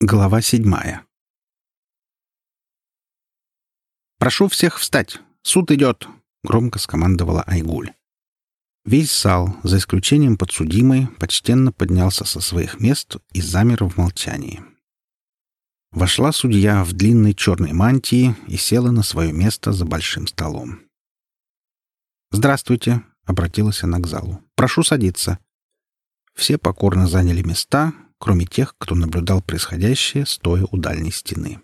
Глава седьмая. «Прошу всех встать! Суд идет!» — громко скомандовала Айгуль. Весь зал, за исключением подсудимой, почтенно поднялся со своих мест и замер в молчании. Вошла судья в длинной черной мантии и села на свое место за большим столом. «Здравствуйте!» — обратилась она к залу. «Прошу садиться!» Все покорно заняли места, кроме тех, кто наблюдал происходящее, стоя у дальней стены.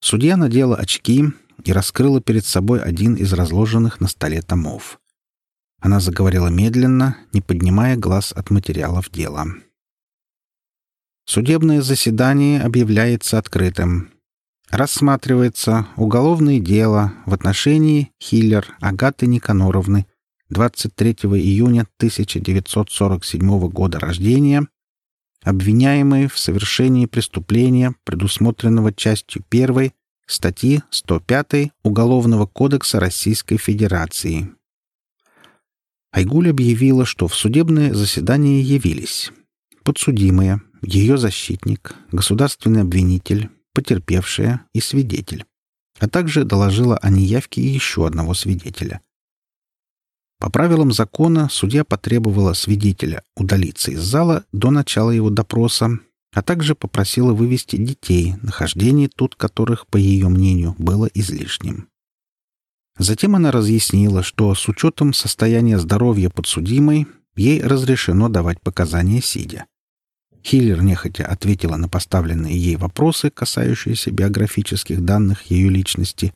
Судья надела очки и раскрыла перед собой один из разложенных на столе томов. Она заговорила медленно, не поднимая глаз от материалов дела. Судебное заседание объявляется открытым. Рассматривается уголовное дело в отношении Хиллер Агаты Никаноровны 23 июня 1947 года рождения, обвиняемые в совершении преступления, предусмотренного частью 1 статьи 105 Уголовного кодекса Российской Федерации. Айгуль объявила, что в судебное заседание явились подсудимые, ее защитник, государственный обвинитель, потерпевшая и свидетель, а также доложила о неявке еще одного свидетеля. По правилам закона судья потребовала свидетеля удалиться из зала до начала его допроса, а также попросила вывести детей, нахождение тут которых, по ее мнению, было излишним. Затем она разъяснила, что с учетом состояния здоровья подсудимой ей разрешено давать показания сидя. Хиллер нехотя ответила на поставленные ей вопросы, касающиеся биографических данных ее личности.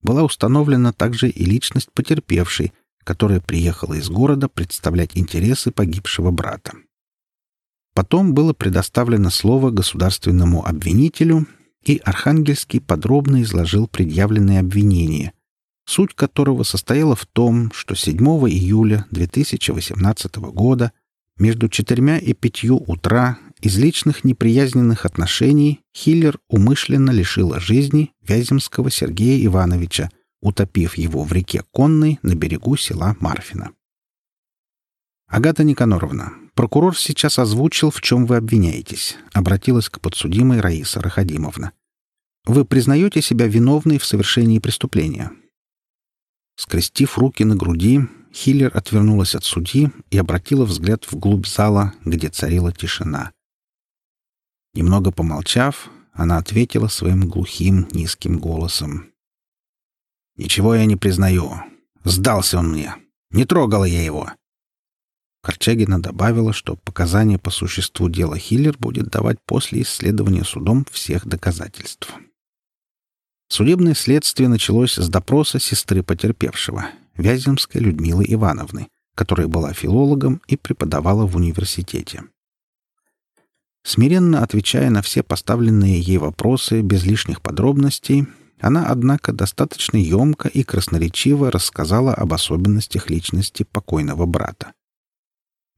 Была установлена также и личность потерпевшей, которая приехала из города представлять интересы погибшего брата. Потом было предоставлено слово государственному обвинителю, и Архангельский подробно изложил предъявленные обвинения, суть которого состояла в том, что 7 июля 2018 года между четырьмя и пятью утра из личных неприязненных отношений Хиллер умышленно лишила жизни Вяземского Сергея Ивановича, утопив его в реке Конной на берегу села Марфина. «Агата Никаноровна, прокурор сейчас озвучил, в чем вы обвиняетесь», — обратилась к подсудимой Раиса Рахадимовна. «Вы признаете себя виновной в совершении преступления?» Скрестив руки на груди, Хиллер отвернулась от судьи и обратила взгляд вглубь зала, где царила тишина. Немного помолчав, она ответила своим глухим, низким голосом. Ничего я не признаю. Сдался он мне. Не трогала я его. Корчагина добавила, что показания по существу дела Хиллер будет давать после исследования судом всех доказательств. Судебное следствие началось с допроса сестры потерпевшего, Вяземской Людмилы Ивановны, которая была филологом и преподавала в университете. Смиренно отвечая на все поставленные ей вопросы без лишних подробностей, она, однако, достаточно емко и красноречиво рассказала об особенностях личности покойного брата.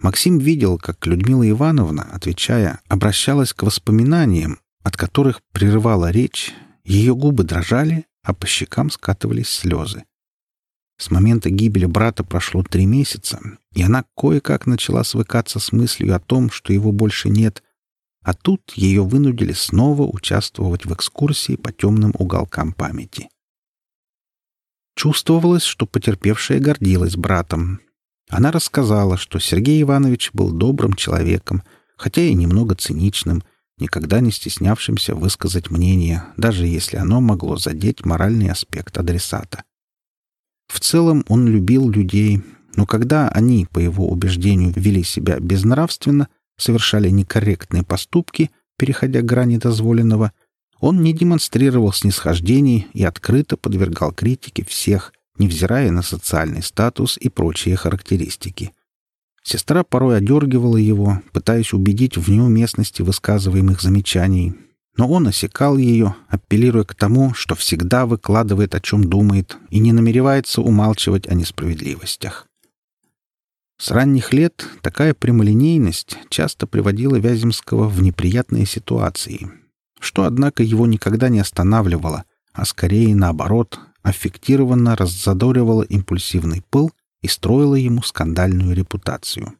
Максим видел, как Людмила Ивановна, отвечая, обращалась к воспоминаниям, от которых прерывала речь, ее губы дрожали, а по щекам скатывались слезы. С момента гибели брата прошло три месяца, и она кое-как начала свыкаться с мыслью о том, что его больше нет, а тут ее вынудили снова участвовать в экскурсии по темным уголкам памяти. Чувствовалось, что потерпевшая гордилась братом. Она рассказала, что Сергей Иванович был добрым человеком, хотя и немного циничным, никогда не стеснявшимся высказать мнение, даже если оно могло задеть моральный аспект адресата. В целом он любил людей, но когда они, по его убеждению, вели себя безнравственно, совершали некорректные поступки, переходя грани дозволенного, он не демонстрировал снисхождений и открыто подвергал критике всех, невзирая на социальный статус и прочие характеристики. Сестра порой одергивала его, пытаясь убедить в неуместности высказываемых замечаний, но он осекал ее, апеллируя к тому, что всегда выкладывает, о чем думает, и не намеревается умалчивать о несправедливостях. С ранних лет такая прямолинейность часто приводила Вяземского в неприятные ситуации, что, однако, его никогда не останавливало, а скорее, наоборот, аффектированно раззадоривало импульсивный пыл и строило ему скандальную репутацию.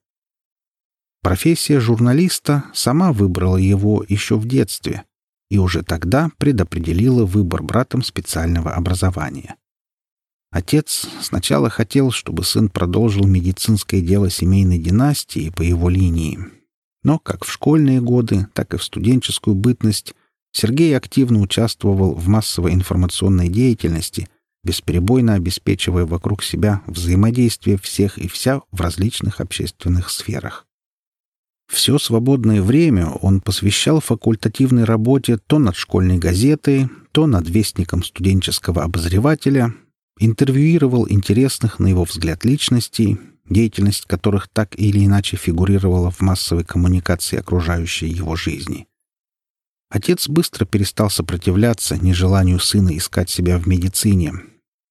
Профессия журналиста сама выбрала его еще в детстве и уже тогда предопределила выбор братом специального образования. Отец сначала хотел, чтобы сын продолжил медицинское дело семейной династии по его линии, но как в школьные годы, так и в студенческую бытность Сергей активно участвовал в массовой информационной деятельности, бесперебойно обеспечивая вокруг себя взаимодействие всех и вся в различных общественных сферах. Все свободное время он посвящал факультативной работе то над школьной газетой, то над вестником студенческого обозревателя, интервьюировал интересных, на его взгляд, личностей, деятельность которых так или иначе фигурировала в массовой коммуникации окружающей его жизни. Отец быстро перестал сопротивляться нежеланию сына искать себя в медицине,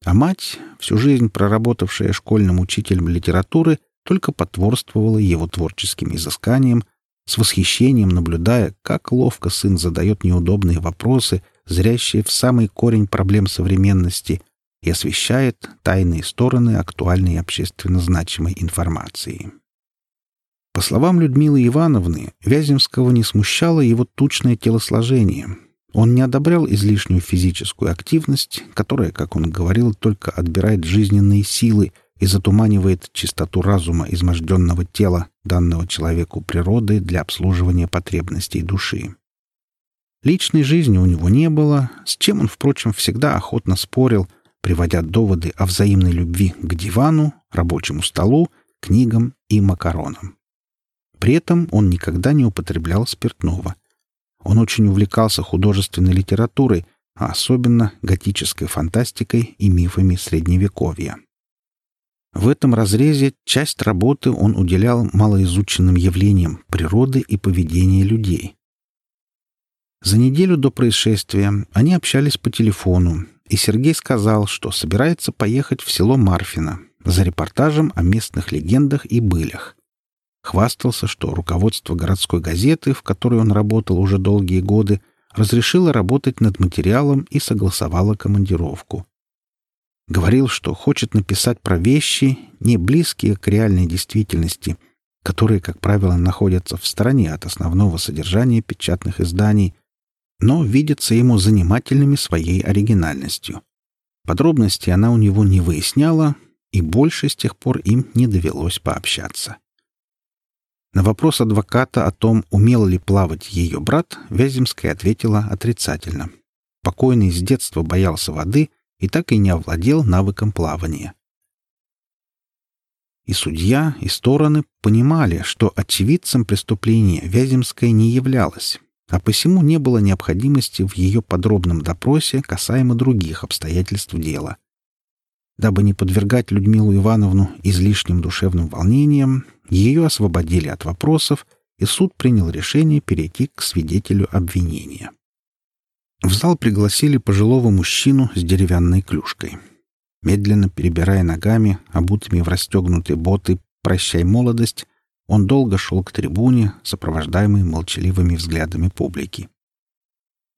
а мать, всю жизнь проработавшая школьным учителем литературы, только потворствовала его творческим изысканиям, с восхищением наблюдая, как ловко сын задает неудобные вопросы, зрящие в самый корень проблем современности, и освещает тайные стороны актуальной общественно значимой информации. По словам Людмилы Ивановны, Вяземского не смущало его тучное телосложение. Он не одобрял излишнюю физическую активность, которая, как он говорил, только отбирает жизненные силы и затуманивает чистоту разума изможденного тела, данного человеку природой для обслуживания потребностей души. Личной жизни у него не было, с чем он, впрочем, всегда охотно спорил, приводя доводы о взаимной любви к дивану, рабочему столу, книгам и макаронам. При этом он никогда не употреблял спиртного. Он очень увлекался художественной литературой, а особенно готической фантастикой и мифами Средневековья. В этом разрезе часть работы он уделял малоизученным явлениям природы и поведения людей. За неделю до происшествия они общались по телефону, и Сергей сказал, что собирается поехать в село Марфино за репортажем о местных легендах и былях. Хвастался, что руководство городской газеты, в которой он работал уже долгие годы, разрешило работать над материалом и согласовало командировку. Говорил, что хочет написать про вещи, не близкие к реальной действительности, которые, как правило, находятся в стороне от основного содержания печатных изданий, но видятся ему занимательными своей оригинальностью. Подробности она у него не выясняла, и больше с тех пор им не довелось пообщаться. На вопрос адвоката о том, умел ли плавать ее брат, Вяземская ответила отрицательно. Покойный с детства боялся воды — и так и не овладел навыком плавания. И судья, и стороны понимали, что очевидцем преступления Вяземская не являлась, а посему не было необходимости в ее подробном допросе касаемо других обстоятельств дела. Дабы не подвергать Людмилу Ивановну излишним душевным волнениям, ее освободили от вопросов, и суд принял решение перейти к свидетелю обвинения. В зал пригласили пожилого мужчину с деревянной клюшкой. Медленно перебирая ногами, обутыми в расстегнутые боты «Прощай, молодость», он долго шел к трибуне, сопровождаемый молчаливыми взглядами публики.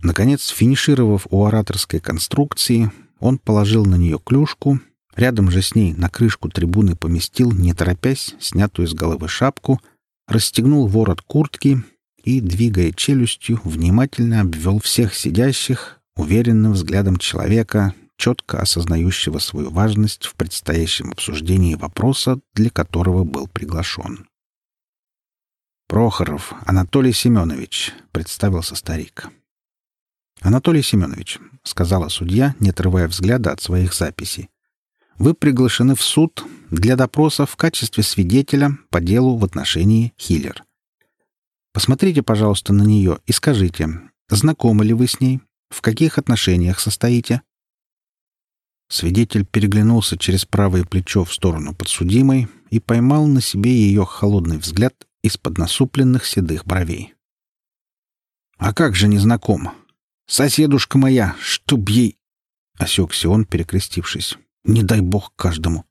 Наконец, финишировав у ораторской конструкции, он положил на нее клюшку, рядом же с ней на крышку трибуны поместил, не торопясь, снятую с головы шапку, расстегнул ворот куртки и, двигая челюстью, внимательно обвел всех сидящих уверенным взглядом человека, четко осознающего свою важность в предстоящем обсуждении вопроса, для которого был приглашен. «Прохоров Анатолий Семенович», — представился старик. «Анатолий Семенович», — сказала судья, не отрывая взгляда от своих записей, — «вы приглашены в суд для допроса в качестве свидетеля по делу в отношении Хиллер. Посмотрите, пожалуйста, на нее и скажите, знакомы ли вы с ней, в каких отношениях состоите?» Свидетель переглянулся через правое плечо в сторону подсудимой и поймал на себе ее холодный взгляд из-под насупленных седых бровей. «А как же не знаком? Соседушка моя, чтоб ей...» — осекся он, перекрестившись. «Не дай бог каждому».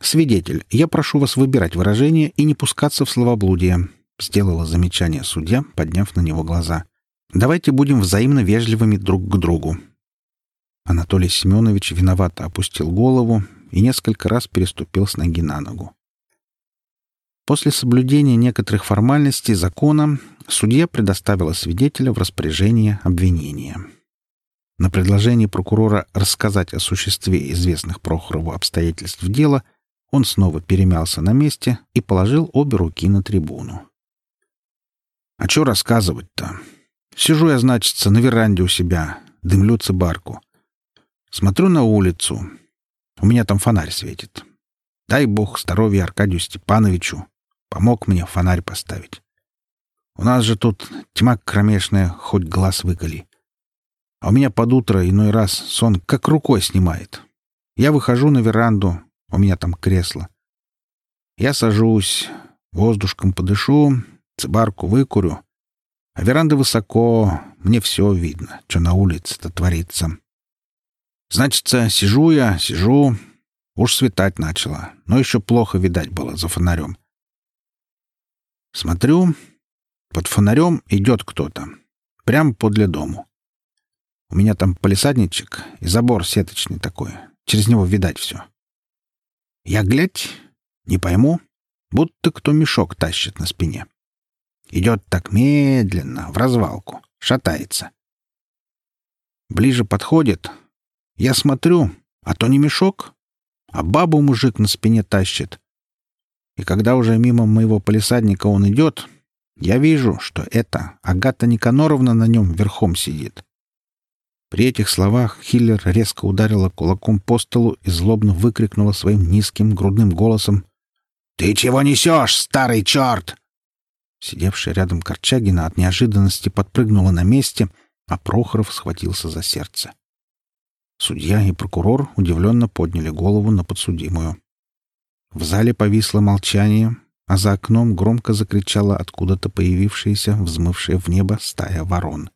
«Свидетель, я прошу вас выбирать выражение и не пускаться в словоблудие. — сделала замечание судья, подняв на него глаза. «Давайте будем взаимно вежливыми друг к другу». Анатолий Семенович виновато опустил голову и несколько раз переступил с ноги на ногу. После соблюдения некоторых формальностей закона судья предоставила свидетеля в распоряжение обвинения. На предложение прокурора рассказать о существе известных Прохорову обстоятельств дела он снова перемялся на месте и положил обе руки на трибуну. «А что рассказывать-то? Сижу я, значится, на веранде у себя, дымлю цибарку. Смотрю на улицу. У меня там фонарь светит. Дай бог здоровья Аркадию Степановичу. Помог мне фонарь поставить. У нас же тут тьма кромешная, хоть глаз выколи. А у меня под утро иной раз сон как рукой снимает. Я выхожу на веранду, у меня там кресло. Я сажусь, воздушком подышу, цибарку выкурю. А веранда высоко, мне все видно, что на улице-то творится. Значится, сижу я, сижу. Уж светать начало, но еще плохо видать было за фонарем. Смотрю, под фонарем идет кто-то. Прямо подле дому. У меня там полисадничек и забор сеточный такой. Через него видать все. Я глядь, не пойму, будто кто мешок тащит на спине. Идет так медленно, в развалку, шатается. Ближе подходит. Я смотрю, а то не мешок, а бабу мужик на спине тащит. И когда уже мимо моего полисадника он идет, я вижу, что это Агата Никаноровна на нем верхом сидит. При этих словах Хиллер резко ударила кулаком по столу и злобно выкрикнула своим низким грудным голосом «Ты чего несешь, старый черт?» Сидевшая рядом Корчагина от неожиданности подпрыгнула на месте, а Прохоров схватился за сердце. Судья и прокурор удивленно подняли голову на подсудимую. В зале повисло молчание, а за окном громко закричала откуда-то появившаяся, взмывшая в небо стая ворон.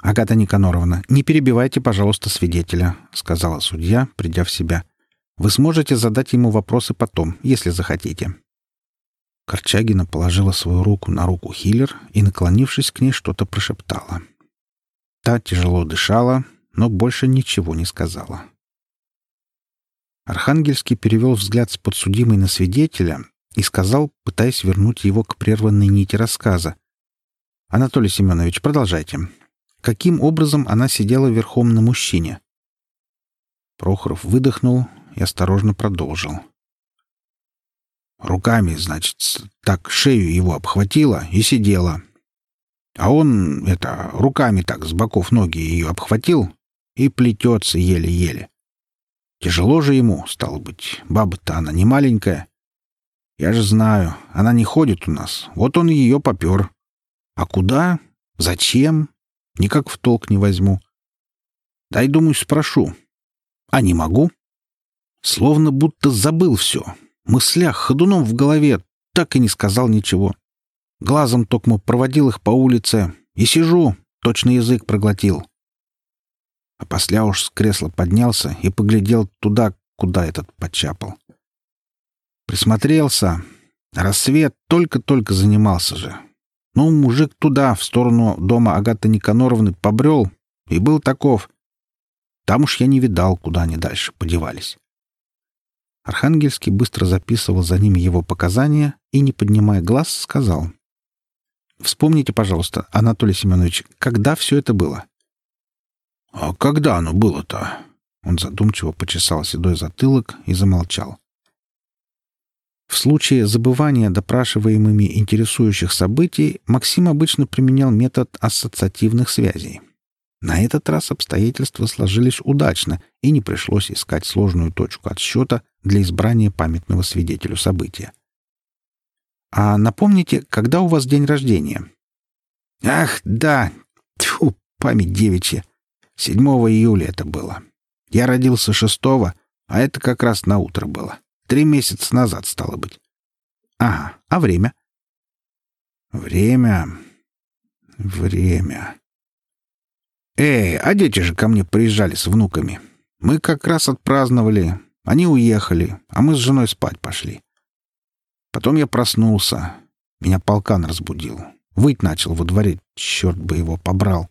«Агата Никаноровна, не перебивайте, пожалуйста, свидетеля», — сказала судья, придя в себя. «Вы сможете задать ему вопросы потом, если захотите». Корчагина положила свою руку на руку Хиллер и, наклонившись к ней, что-то прошептала. Та тяжело дышала, но больше ничего не сказала. Архангельский перевел взгляд с подсудимой на свидетеля и сказал, пытаясь вернуть его к прерванной нити рассказа. «Анатолий Семенович, продолжайте. Каким образом она сидела верхом на мужчине?» Прохоров выдохнул и осторожно продолжил. Руками, значит, так шею его обхватила и сидела. А он, это, руками так с боков ноги ее обхватил и плетется еле-еле. Тяжело же ему, стало быть. Баба-то она не маленькая. Я же знаю, она не ходит у нас. Вот он ее попер. А куда? Зачем? Никак в толк не возьму. Дай, думаю, спрошу. А не могу. Словно будто забыл все. Мыслях ходуном в голове так и не сказал ничего. Глазом токмо проводил их по улице и сижу, точно язык проглотил. А после уж с кресла поднялся и поглядел туда, куда этот почапал. Присмотрелся. Рассвет только-только занимался же. Ну, мужик туда, в сторону дома Агаты Никаноровны, побрел и был таков. Там уж я не видал, куда они дальше подевались. Архангельский быстро записывал за ними его показания и, не поднимая глаз, сказал. «Вспомните, пожалуйста, Анатолий Семенович, когда все это было?» «А когда оно было-то?» Он задумчиво почесал седой затылок и замолчал. В случае забывания допрашиваемыми интересующих событий Максим обычно применял метод ассоциативных связей. На этот раз обстоятельства сложились удачно, и не пришлось искать сложную точку отсчета для избрания памятного свидетелю события. «А напомните, когда у вас день рождения?» «Ах, да! Тьфу, память девичья! 7 июля это было. Я родился 6 а это как раз на утро было. Три месяца назад, стало быть. Ага, а время? Время... Время... Эй, а дети же ко мне приезжали с внуками. Мы как раз отпраздновали. Они уехали, а мы с женой спать пошли. Потом я проснулся. Меня полкан разбудил. Выть начал во дворе. Черт бы его побрал.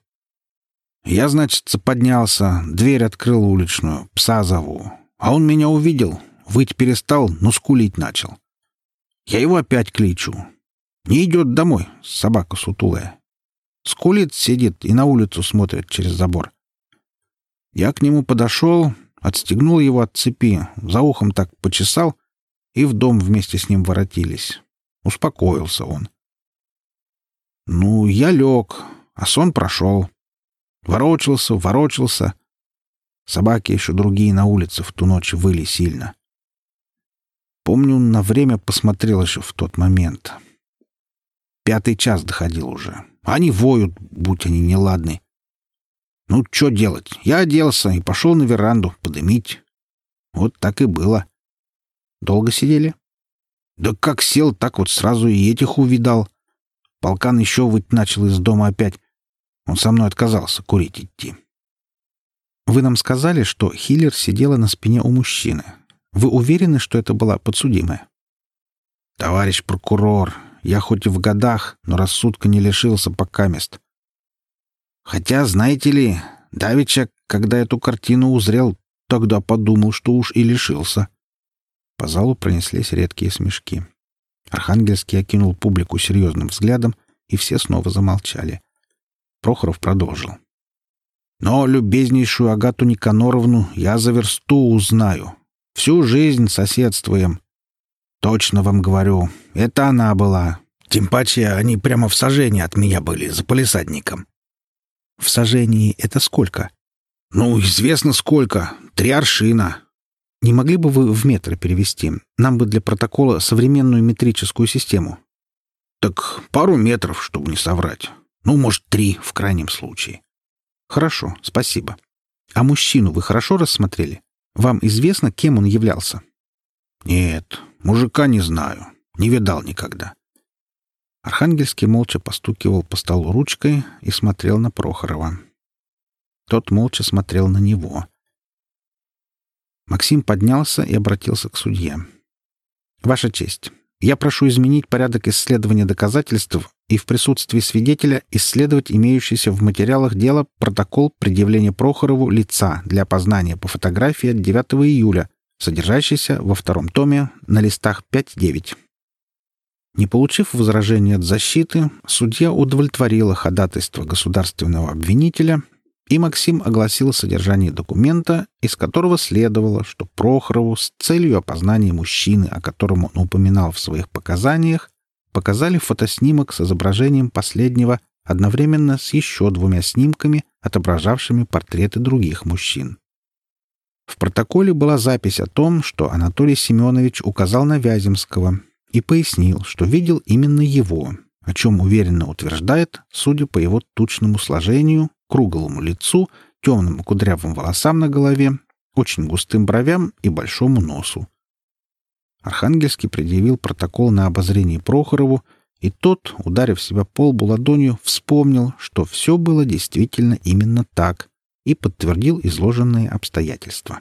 Я, значит, поднялся, дверь открыл уличную, пса зову. А он меня увидел, выть перестал, но скулить начал. Я его опять кличу. Не идет домой, собака сутулая. Скулит, сидит и на улицу смотрит через забор. Я к нему подошел, отстегнул его от цепи, за ухом так почесал, и в дом вместе с ним воротились. Успокоился он. Ну, я лег, а сон прошел. Ворочался, ворочался. Собаки еще другие на улице в ту ночь выли сильно. Помню, на время посмотрел еще в тот момент. Пятый час доходил уже. Они воют, будь они неладны. Ну, что делать? Я оделся и пошел на веранду подымить. Вот так и было. Долго сидели? Да как сел, так вот сразу и этих увидал. Полкан еще выть начал из дома опять. Он со мной отказался курить идти. Вы нам сказали, что Хиллер сидела на спине у мужчины. Вы уверены, что это была подсудимая? Товарищ прокурор, я хоть и в годах, но рассудка не лишился пока мест. Хотя, знаете ли, Давича, когда эту картину узрел, тогда подумал, что уж и лишился. По залу пронеслись редкие смешки. Архангельский окинул публику серьезным взглядом, и все снова замолчали. Прохоров продолжил. «Но любезнейшую Агату Никаноровну я за версту узнаю. Всю жизнь соседствуем. Точно вам говорю, это она была. Тем паче они прямо в сажении от меня были, за полисадником». «В сажении это сколько?» «Ну, известно сколько. Три аршина. Не могли бы вы в метры перевести? Нам бы для протокола современную метрическую систему. Так пару метров, чтобы не соврать. Ну, может, три в крайнем случае. Хорошо, спасибо. А мужчину вы хорошо рассмотрели? Вам известно, кем он являлся? Нет, мужика не знаю. Не видал никогда. Архангельский молча постукивал по столу ручкой и смотрел на Прохорова. Тот молча смотрел на него — Максим поднялся и обратился к судье. «Ваша честь, я прошу изменить порядок исследования доказательств и в присутствии свидетеля исследовать имеющийся в материалах дела протокол предъявления Прохорову лица для опознания по фотографии от 9 июля, содержащийся во втором томе на листах 5-9». Не получив возражения от защиты, судья удовлетворила ходатайство государственного обвинителя и Максим огласил содержание документа, из которого следовало, что Прохорову с целью опознания мужчины, о котором он упоминал в своих показаниях, показали фотоснимок с изображением последнего одновременно с еще двумя снимками, отображавшими портреты других мужчин. В протоколе была запись о том, что Анатолий Семенович указал на Вяземского и пояснил, что видел именно его, о чем уверенно утверждает, судя по его тучному сложению, круглому лицу, темным кудрявым волосам на голове, очень густым бровям и большому носу. Архангельский предъявил протокол на обозрение Прохорову, и тот, ударив себя по лбу ладонью, вспомнил, что все было действительно именно так, и подтвердил изложенные обстоятельства.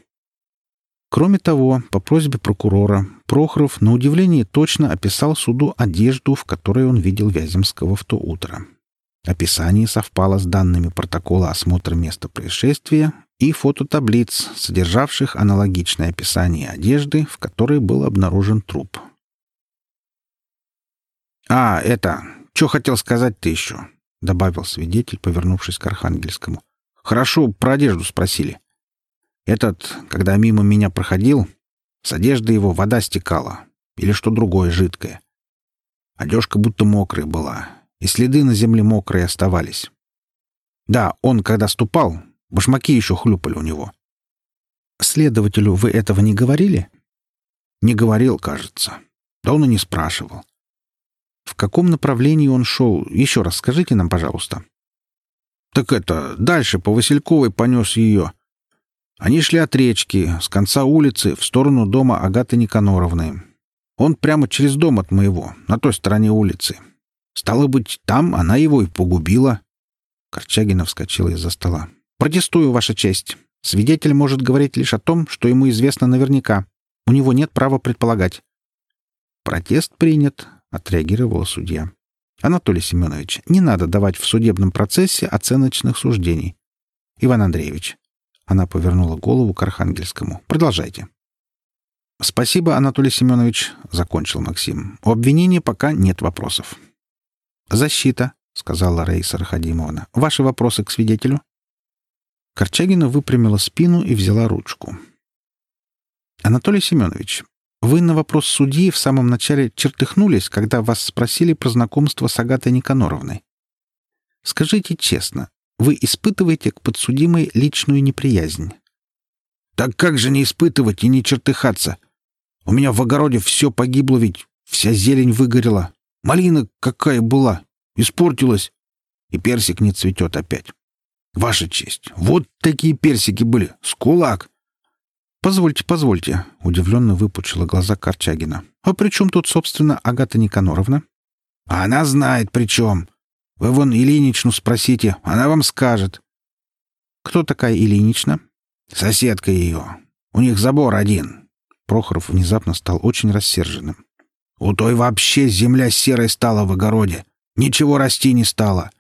Кроме того, по просьбе прокурора, Прохоров на удивление точно описал суду одежду, в которой он видел Вяземского в то утро. Описание совпало с данными протокола осмотра места происшествия и фототаблиц, содержавших аналогичное описание одежды, в которой был обнаружен труп. «А, это... Что хотел сказать ты еще?» — добавил свидетель, повернувшись к Архангельскому. «Хорошо, про одежду спросили. Этот, когда мимо меня проходил, с одежды его вода стекала. Или что другое жидкое. Одежка будто мокрая была, и следы на земле мокрые оставались. Да, он, когда ступал, башмаки еще хлюпали у него. Следователю вы этого не говорили? Не говорил, кажется. Да он и не спрашивал. В каком направлении он шел? Еще раз скажите нам, пожалуйста. Так это, дальше по Васильковой понес ее. Они шли от речки, с конца улицы, в сторону дома Агаты Никаноровны. Он прямо через дом от моего, на той стороне улицы. Стало быть, там она его и погубила. Корчагина вскочила из-за стола. «Протестую, Ваша честь. Свидетель может говорить лишь о том, что ему известно наверняка. У него нет права предполагать». «Протест принят», — отреагировала судья. «Анатолий Семенович, не надо давать в судебном процессе оценочных суждений. Иван Андреевич». Она повернула голову к Архангельскому. «Продолжайте». «Спасибо, Анатолий Семенович», — закончил Максим. «У обвинения пока нет вопросов». «Защита», — сказала Раиса Рахадимовна. «Ваши вопросы к свидетелю?» Корчагина выпрямила спину и взяла ручку. «Анатолий Семенович, вы на вопрос судьи в самом начале чертыхнулись, когда вас спросили про знакомство с Агатой Никаноровной. Скажите честно, вы испытываете к подсудимой личную неприязнь?» «Так как же не испытывать и не чертыхаться? У меня в огороде все погибло ведь, вся зелень выгорела. Малина какая была, испортилась. И персик не цветет опять. Ваша честь, вот такие персики были, с кулак. «Позвольте, позвольте», — удивленно выпучила глаза Корчагина. «А при чем тут, собственно, Агата Никаноровна?» «А она знает при чем. Вы вон Ильиничну спросите, она вам скажет». «Кто такая Ильинична?» «Соседка ее. У них забор один». Прохоров внезапно стал очень рассерженным. «У той вообще земля серой стала в огороде. Ничего расти не стало.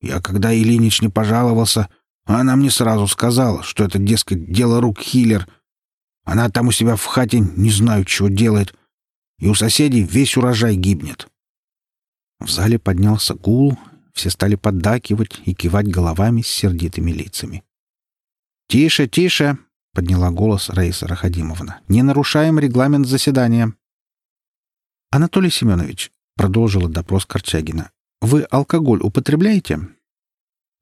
Я когда Ильиничне пожаловался, она мне сразу сказала, что это, дескать, дело рук Хиллер. Она там у себя в хате не знаю, чего делает. И у соседей весь урожай гибнет». В зале поднялся гул, все стали поддакивать и кивать головами с сердитыми лицами. «Тише, тише!» — подняла голос Раиса Рахадимовна. «Не нарушаем регламент заседания». «Анатолий Семенович», — продолжила допрос Корчагина, — «вы алкоголь употребляете?»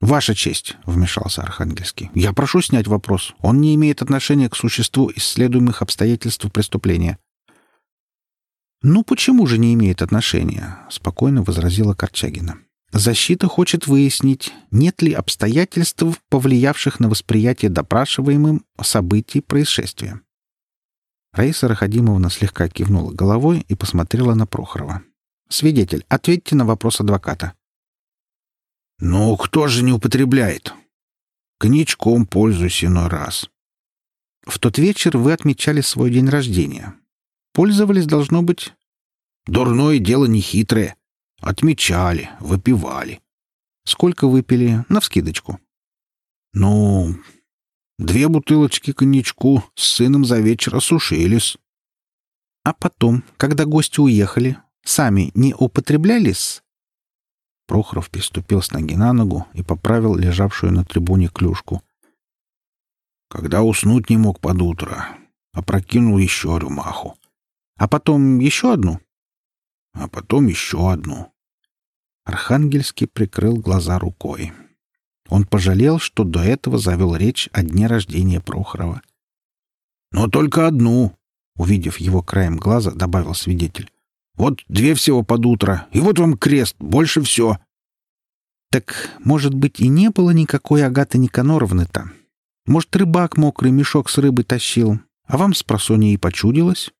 «Ваша честь», — вмешался Архангельский. «Я прошу снять вопрос. Он не имеет отношения к существу исследуемых обстоятельств преступления». «Ну почему же не имеет отношения?» — спокойно возразила Корчагина. Защита хочет выяснить, нет ли обстоятельств, повлиявших на восприятие допрашиваемым событий происшествия. Раиса Рахадимовна слегка кивнула головой и посмотрела на Прохорова. «Свидетель, ответьте на вопрос адвоката». «Ну, кто же не употребляет? Коньячком пользуюсь иной раз». «В тот вечер вы отмечали свой день рождения. Пользовались, должно быть...» «Дурное дело нехитрое. Отмечали, выпивали. Сколько выпили? Навскидочку. Ну, две бутылочки коньячку с сыном за вечер осушились. А потом, когда гости уехали, сами не употреблялись? Прохоров переступил с ноги на ногу и поправил лежавшую на трибуне клюшку. Когда уснуть не мог под утро, опрокинул еще рюмаху. А потом еще одну? а потом еще одну. Архангельский прикрыл глаза рукой. Он пожалел, что до этого завел речь о дне рождения Прохорова. «Но только одну», — увидев его краем глаза, добавил свидетель. «Вот две всего под утро, и вот вам крест, больше все». «Так, может быть, и не было никакой Агаты Никаноровны-то? Может, рыбак мокрый мешок с рыбой тащил, а вам с просонья и почудилось?»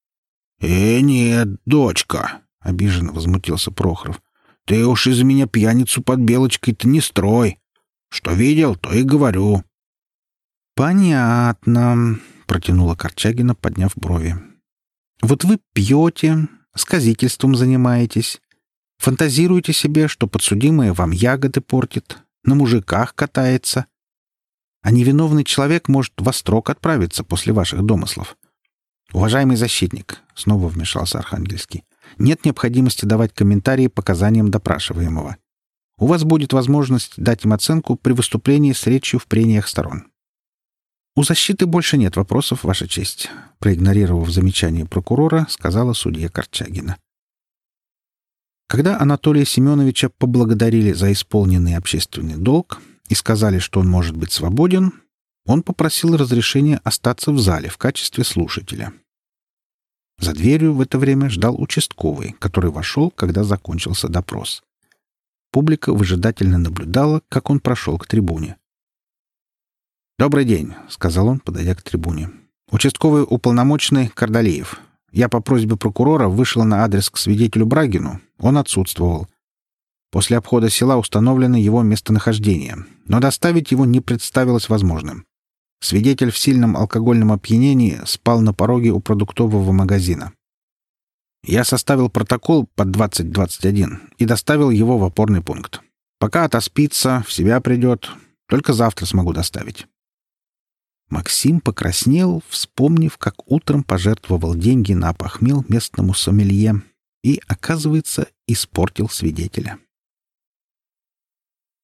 «Э, нет, дочка», — обиженно возмутился Прохоров. «Ты уж из меня пьяницу под белочкой-то не строй. Что видел, то и говорю». «Понятно», — протянула Корчагина, подняв брови. «Вот вы пьете, сказительством занимаетесь, фантазируете себе, что подсудимые вам ягоды портит, на мужиках катается, а невиновный человек может во строк отправиться после ваших домыслов. Уважаемый защитник, — снова вмешался Архангельский, нет необходимости давать комментарии показаниям допрашиваемого. У вас будет возможность дать им оценку при выступлении с речью в прениях сторон. «У защиты больше нет вопросов, Ваша честь», — проигнорировав замечание прокурора, сказала судья Корчагина. Когда Анатолия Семеновича поблагодарили за исполненный общественный долг и сказали, что он может быть свободен, он попросил разрешения остаться в зале в качестве слушателя. За дверью в это время ждал участковый, который вошел, когда закончился допрос. Публика выжидательно наблюдала, как он прошел к трибуне. «Добрый день», — сказал он, подойдя к трибуне. «Участковый уполномоченный Кардалеев. Я по просьбе прокурора вышел на адрес к свидетелю Брагину. Он отсутствовал. После обхода села установлено его местонахождение, но доставить его не представилось возможным. Свидетель в сильном алкогольном опьянении спал на пороге у продуктового магазина. Я составил протокол под 2021 и доставил его в опорный пункт. Пока отоспится, в себя придет, только завтра смогу доставить. Максим покраснел, вспомнив, как утром пожертвовал деньги на похмел местному сомелье и, оказывается, испортил свидетеля.